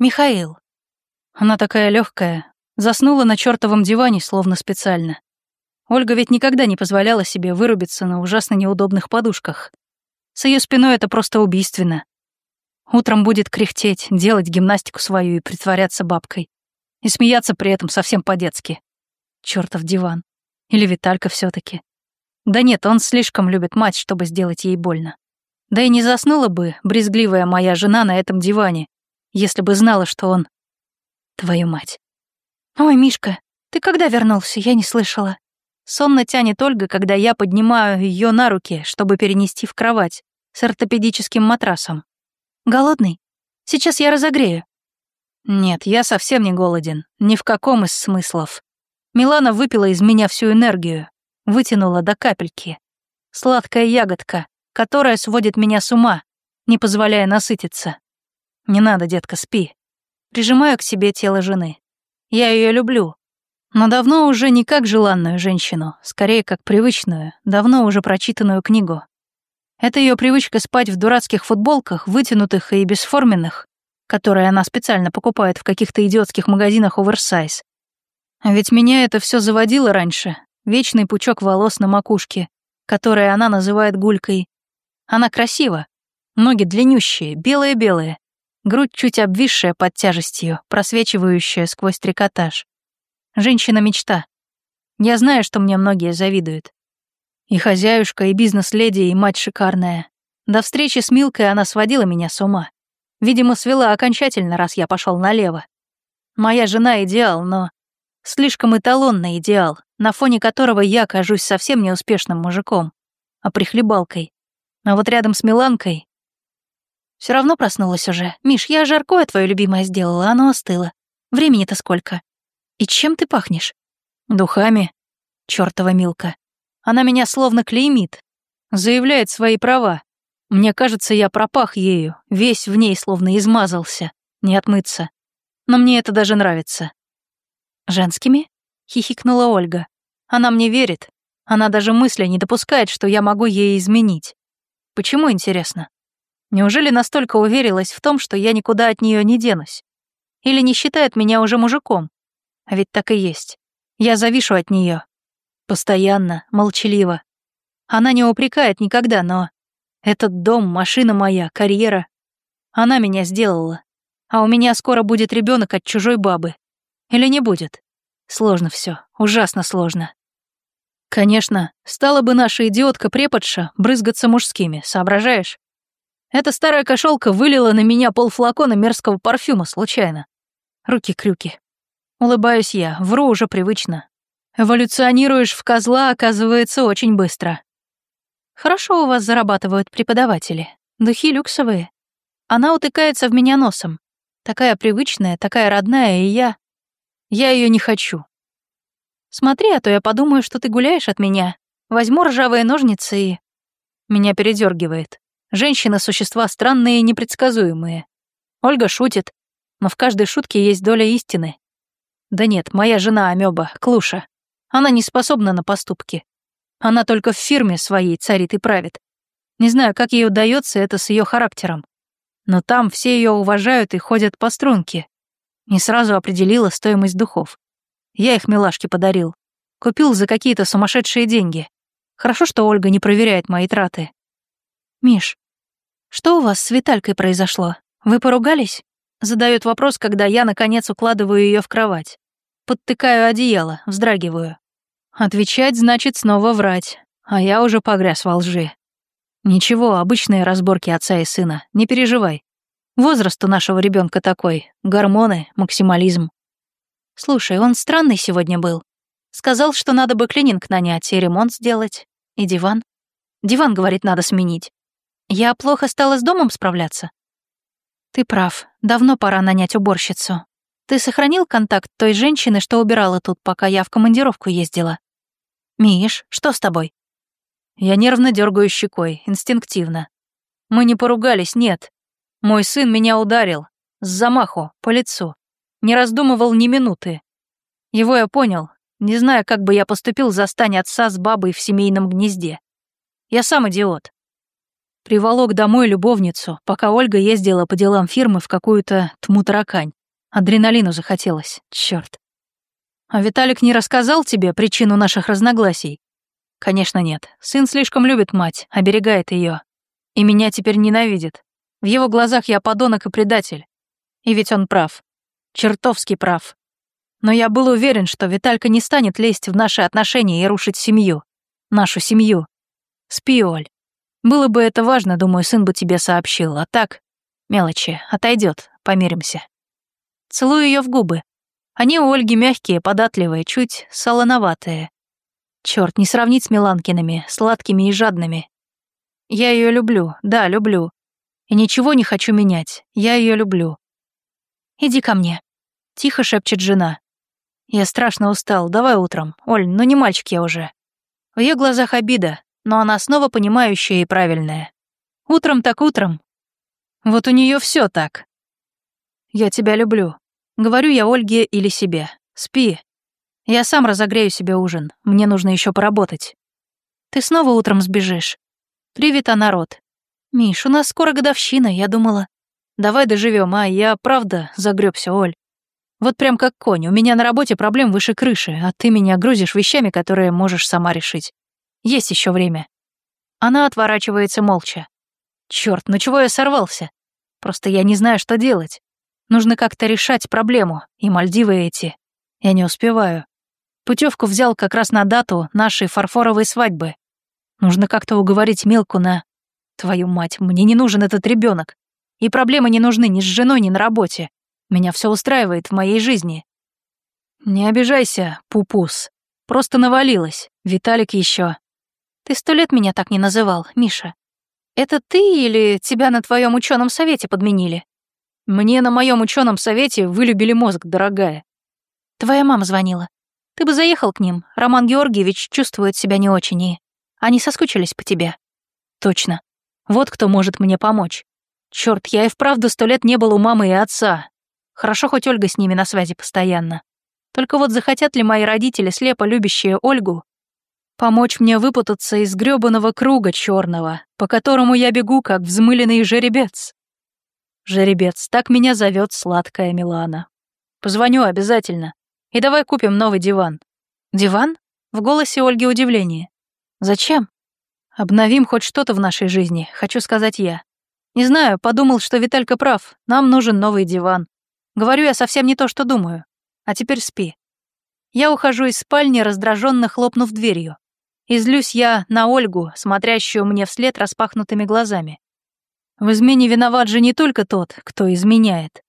Михаил. Она такая легкая, заснула на чертовом диване, словно специально. Ольга ведь никогда не позволяла себе вырубиться на ужасно неудобных подушках. С ее спиной это просто убийственно. Утром будет кряхтеть, делать гимнастику свою и притворяться бабкой. И смеяться при этом совсем по-детски. Чёртов диван. Или Виталька все таки Да нет, он слишком любит мать, чтобы сделать ей больно. Да и не заснула бы брезгливая моя жена на этом диване, если бы знала, что он... Твою мать. «Ой, Мишка, ты когда вернулся? Я не слышала». Сонно тянет Ольга, когда я поднимаю ее на руки, чтобы перенести в кровать с ортопедическим матрасом. Голодный? Сейчас я разогрею. Нет, я совсем не голоден. Ни в каком из смыслов. Милана выпила из меня всю энергию. Вытянула до капельки. Сладкая ягодка, которая сводит меня с ума, не позволяя насытиться. Не надо, детка, спи. Прижимаю к себе тело жены. Я ее люблю. Но давно уже не как желанную женщину, скорее как привычную, давно уже прочитанную книгу. Это ее привычка спать в дурацких футболках, вытянутых и бесформенных, которые она специально покупает в каких-то идиотских магазинах оверсайз. Ведь меня это все заводило раньше. Вечный пучок волос на макушке, который она называет гулькой. Она красива. Ноги длиннющие, белые-белые. Грудь чуть обвисшая под тяжестью, просвечивающая сквозь трикотаж. Женщина-мечта. Я знаю, что мне многие завидуют. И хозяюшка, и бизнес-леди, и мать шикарная. До встречи с Милкой она сводила меня с ума. Видимо, свела окончательно, раз я пошел налево. Моя жена — идеал, но слишком эталонный идеал, на фоне которого я кажусь совсем неуспешным мужиком, а прихлебалкой. А вот рядом с Миланкой... Все равно проснулась уже. Миш, я жаркое твое любимое сделала, оно остыло. Времени-то сколько? И чем ты пахнешь? Духами. Чёртова Милка. Она меня словно клеймит, заявляет свои права. Мне кажется, я пропах ею, весь в ней словно измазался, не отмыться. Но мне это даже нравится. «Женскими?» — хихикнула Ольга. «Она мне верит. Она даже мысли не допускает, что я могу ей изменить. Почему, интересно? Неужели настолько уверилась в том, что я никуда от нее не денусь? Или не считает меня уже мужиком? А ведь так и есть. Я завишу от нее, Постоянно, молчаливо. Она не упрекает никогда, но... Этот дом, машина моя, карьера. Она меня сделала. А у меня скоро будет ребенок от чужой бабы. Или не будет? Сложно все, ужасно сложно. Конечно, стала бы наша идиотка-преподша брызгаться мужскими, соображаешь? Эта старая кошелка вылила на меня полфлакона мерзкого парфюма случайно. Руки-крюки. Улыбаюсь я, вру уже привычно, Эволюционируешь в козла, оказывается, очень быстро. Хорошо у вас зарабатывают преподаватели. Духи люксовые. Она утыкается в меня носом. Такая привычная, такая родная, и я... Я ее не хочу. Смотри, а то я подумаю, что ты гуляешь от меня. Возьму ржавые ножницы и... Меня передергивает. Женщины — существа странные и непредсказуемые. Ольга шутит, но в каждой шутке есть доля истины. Да нет, моя жена амеба, Клуша. Она не способна на поступки. Она только в фирме своей царит и правит. Не знаю, как ей удается это с ее характером. Но там все ее уважают и ходят по струнке. Не сразу определила стоимость духов. Я их милашке подарил. Купил за какие-то сумасшедшие деньги. Хорошо, что Ольга не проверяет мои траты. «Миш, что у вас с Виталькой произошло? Вы поругались?» Задает вопрос, когда я, наконец, укладываю ее в кровать. Подтыкаю одеяло, вздрагиваю. Отвечать значит снова врать, а я уже погряз во лжи. Ничего, обычные разборки отца и сына, не переживай. Возраст у нашего ребенка такой, гормоны, максимализм. Слушай, он странный сегодня был. Сказал, что надо бы клининг нанять и ремонт сделать, и диван. Диван, говорит, надо сменить. Я плохо стала с домом справляться? Ты прав, давно пора нанять уборщицу, ты сохранил контакт той женщины, что убирала тут, пока я в командировку ездила? Миш, что с тобой? Я нервно дергаю щекой, инстинктивно. Мы не поругались, нет. Мой сын меня ударил. С замаху, по лицу. Не раздумывал ни минуты. Его я понял, не зная, как бы я поступил, застань отца с бабой в семейном гнезде. Я сам идиот. Приволок домой любовницу, пока Ольга ездила по делам фирмы в какую-то тму-таракань. Адреналину захотелось, черт. А Виталик не рассказал тебе причину наших разногласий? Конечно, нет. Сын слишком любит мать, оберегает ее. И меня теперь ненавидит. В его глазах я подонок и предатель. И ведь он прав. Чертовски прав. Но я был уверен, что Виталька не станет лезть в наши отношения и рушить семью. Нашу семью. Спи, Оль. Было бы это важно, думаю, сын бы тебе сообщил. А так, мелочи, отойдет, помиримся. Целую ее в губы. Они у Ольги мягкие, податливые, чуть солоноватые. Черт, не сравнить с Миланкиными, сладкими и жадными. Я ее люблю, да, люблю. И ничего не хочу менять, я ее люблю. Иди ко мне. Тихо шепчет жена. Я страшно устал, давай утром. Оль, ну не мальчик я уже. В ее глазах обида, но она снова понимающая и правильная. Утром так утром. Вот у нее все так. Я тебя люблю. Говорю я Ольге или себе. Спи. Я сам разогрею себе ужин. Мне нужно еще поработать. Ты снова утром сбежишь. Привет, а народ. Миш, у нас скоро годовщина, я думала. Давай доживем, а я правда загребся, Оль. Вот прям как конь, у меня на работе проблем выше крыши, а ты меня грузишь вещами, которые можешь сама решить. Есть еще время. Она отворачивается молча. Черт, ну чего я сорвался? Просто я не знаю, что делать. Нужно как-то решать проблему, и Мальдивы эти. Я не успеваю. Путевку взял как раз на дату нашей фарфоровой свадьбы. Нужно как-то уговорить Милку на... Твою мать, мне не нужен этот ребенок. И проблемы не нужны ни с женой, ни на работе. Меня все устраивает в моей жизни. Не обижайся, пупус. Просто навалилась. Виталик еще. Ты сто лет меня так не называл, Миша. Это ты или тебя на твоем ученом совете подменили? Мне на моем ученом совете вылюбили мозг, дорогая. Твоя мама звонила. Ты бы заехал к ним. Роман Георгиевич чувствует себя не очень, и они соскучились по тебе. Точно. Вот кто может мне помочь. Черт, я и вправду сто лет не был у мамы и отца. Хорошо, хоть Ольга с ними на связи постоянно. Только вот захотят ли мои родители, слепо любящие Ольгу, помочь мне выпутаться из грёбаного круга черного, по которому я бегу, как взмыленный жеребец? Жеребец, так меня зовет сладкая Милана. Позвоню обязательно. И давай купим новый диван. Диван? В голосе Ольги удивление. Зачем? Обновим хоть что-то в нашей жизни, хочу сказать я. Не знаю, подумал, что Виталька прав, нам нужен новый диван. Говорю я совсем не то, что думаю. А теперь спи. Я ухожу из спальни, раздраженно хлопнув дверью. Излюсь я на Ольгу, смотрящую мне вслед распахнутыми глазами. В измене виноват же не только тот, кто изменяет.